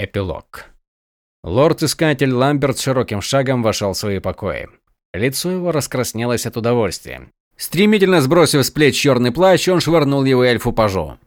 Эпилог. Лорд-искатель Ламберт широким шагом вошел в свои покои. Лицо его раскраснелось от удовольствия. Стремительно сбросив с плеч черный плащ, он швырнул его эльфу-пажу,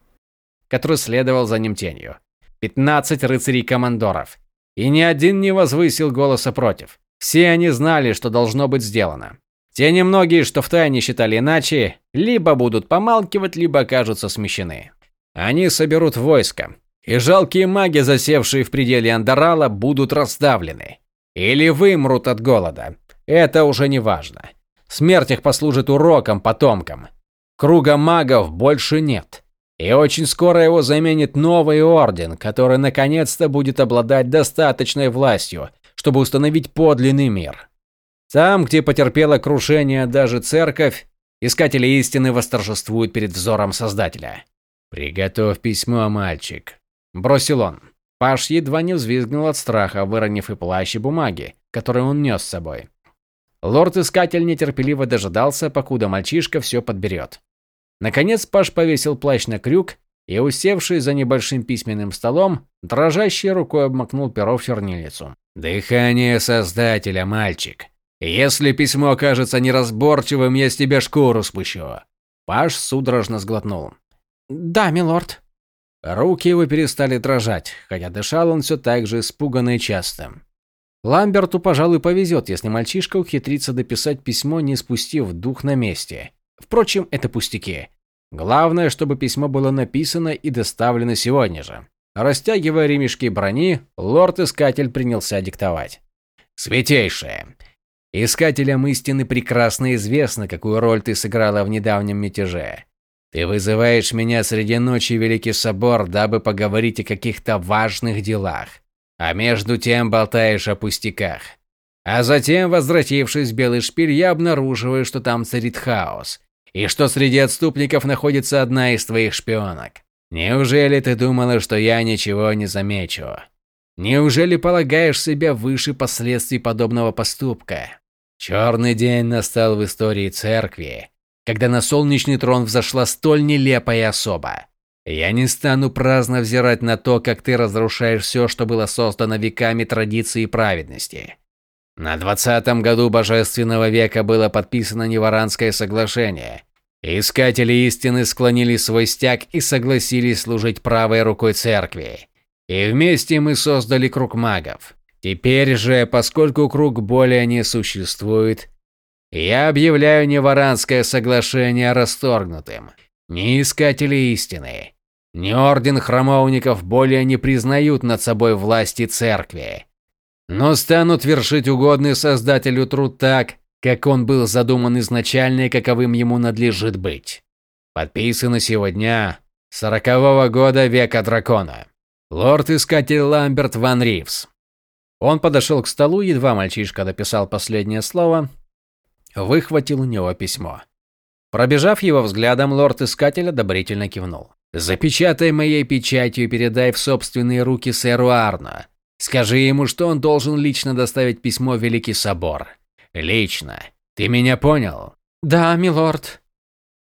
который следовал за ним тенью. Пятнадцать рыцарей-командоров. И ни один не возвысил голоса против. Все они знали, что должно быть сделано. Те немногие, что втайне считали иначе, либо будут помалкивать, либо окажутся смещены. Они соберут войско, и жалкие маги, засевшие в пределе Андорала, будут расставлены. Или вымрут от голода. Это уже не важно. Смерть их послужит уроком потомкам. Круга магов больше нет. И очень скоро его заменит новый орден, который наконец-то будет обладать достаточной властью, чтобы установить подлинный мир. Там, где потерпела крушение даже церковь, искатели истины восторжествуют перед взором Создателя. «Приготовь письмо, мальчик», – бросил он. Паш едва не взвизгнул от страха, выронив и плащ, и бумаги, которые он нес с собой. Лорд-искатель нетерпеливо дожидался, покуда мальчишка все подберет. Наконец Паш повесил плащ на крюк и, усевший за небольшим письменным столом, дрожащей рукой обмакнул перо в чернильницу. «Дыхание Создателя, мальчик. Если письмо окажется неразборчивым, я с тебя шкуру спущу». Паш судорожно сглотнул. «Да, милорд». Руки его перестали дрожать, хотя дышал он все так же испуганно и часто. Ламберту, пожалуй, повезет, если мальчишка ухитрится дописать письмо, не спустив дух на месте. Впрочем, это пустяки. Главное, чтобы письмо было написано и доставлено сегодня же. Растягивая ремешки брони, лорд-искатель принялся диктовать. «Святейшая, искателям истины прекрасно известно, какую роль ты сыграла в недавнем мятеже. Ты вызываешь меня среди ночи, Великий Собор, дабы поговорить о каких-то важных делах. А между тем болтаешь о пустяках. А затем, возвратившись в Белый Шпиль, я обнаруживаю, что там царит хаос. И что среди отступников находится одна из твоих шпионок. Неужели ты думала, что я ничего не замечу? Неужели полагаешь себя выше последствий подобного поступка? Черный день настал в истории церкви, когда на солнечный трон взошла столь нелепая особа. Я не стану праздно взирать на то, как ты разрушаешь все, что было создано веками традиции и праведности. На двадцатом году Божественного века было подписано Неваранское соглашение. Искатели истины склонили свой стяг и согласились служить правой рукой церкви. И вместе мы создали круг магов. Теперь же, поскольку круг более не существует, я объявляю Неваранское соглашение расторгнутым. Ни Искатели истины, ни Орден Храмовников более не признают над собой власти церкви, но станут вершить угодный Создателю труд так, как он был задуман изначально и каковым ему надлежит быть. Подписано сегодня, сорокового года века дракона. Лорд-искатель Ламберт Ван Ривз. Он подошел к столу, едва мальчишка дописал последнее слово, выхватил у него письмо. Пробежав его взглядом, лорд-искатель одобрительно кивнул. «Запечатай моей печатью и передай в собственные руки сэру Арно. Скажи ему, что он должен лично доставить письмо в Великий Собор. Лично. Ты меня понял?» «Да, милорд».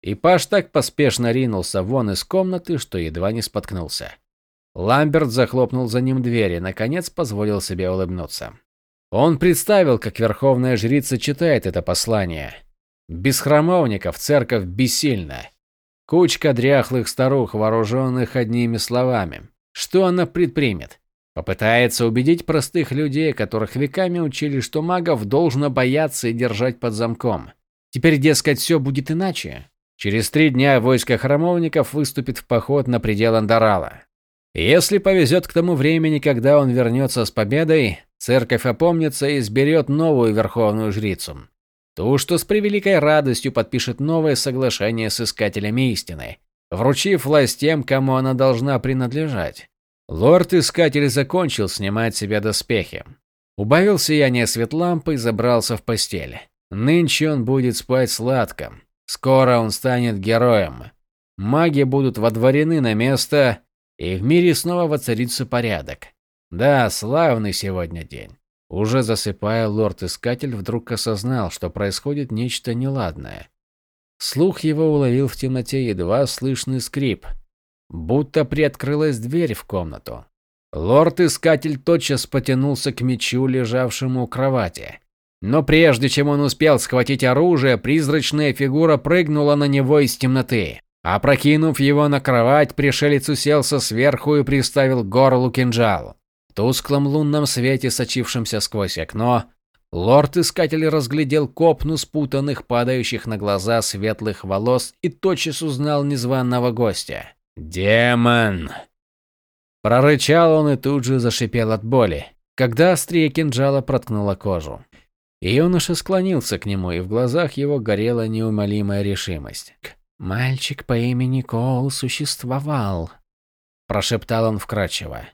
И Паш так поспешно ринулся вон из комнаты, что едва не споткнулся. Ламберт захлопнул за ним дверь и, наконец, позволил себе улыбнуться. Он представил, как верховная жрица читает это послание. Без храмовников церковь бессильна. Кучка дряхлых старух, вооруженных одними словами. Что она предпримет? Попытается убедить простых людей, которых веками учили, что магов должно бояться и держать под замком. Теперь, дескать, все будет иначе. Через три дня войско храмовников выступит в поход на предел Андорала. Если повезет к тому времени, когда он вернется с победой, церковь опомнится и изберет новую верховную жрицу. Ту, что с превеликой радостью подпишет новое соглашение с искателями истины, вручив власть тем, кому она должна принадлежать. Лорд-искатель закончил снимать себе доспехи. Убавил сияние свет лампы и забрался в постель. Нынче он будет спать сладко. Скоро он станет героем. Маги будут водворены на место, и в мире снова воцарится порядок. Да, славный сегодня день. Уже засыпая, лорд-искатель вдруг осознал, что происходит нечто неладное. Слух его уловил в темноте едва слышный скрип, будто приоткрылась дверь в комнату. Лорд-искатель тотчас потянулся к мечу, лежавшему у кровати. Но прежде чем он успел схватить оружие, призрачная фигура прыгнула на него из темноты. Опрокинув его на кровать, пришелец уселся сверху и приставил к горлу кинжал. В тусклом лунном свете, сочившемся сквозь окно, лорд-искатель разглядел копну спутанных, падающих на глаза светлых волос и тотчас узнал незваного гостя. «Демон!» Прорычал он и тут же зашипел от боли, когда острие кинжала проткнуло кожу. Юноша склонился к нему, и в глазах его горела неумолимая решимость. «Мальчик по имени Коул существовал», – прошептал он вкрадчиво.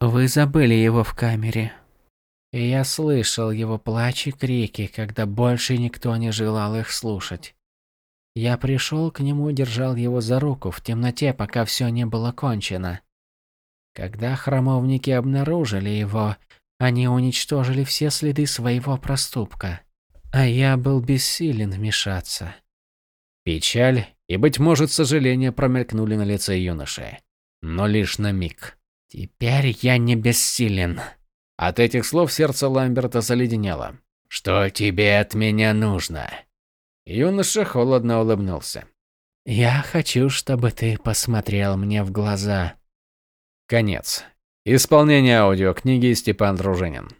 «Вы забыли его в камере. И я слышал его плач и крики, когда больше никто не желал их слушать. Я пришел к нему, держал его за руку в темноте, пока все не было кончено. Когда храмовники обнаружили его, они уничтожили все следы своего проступка. А я был бессилен вмешаться. Печаль и, быть может, сожаление промелькнули на лице юноши. Но лишь на миг. «Теперь я не бессилен». От этих слов сердце Ламберта заледенело. «Что тебе от меня нужно?» Юноша холодно улыбнулся. «Я хочу, чтобы ты посмотрел мне в глаза. Конец. Исполнение аудиокниги Степан Дружинин.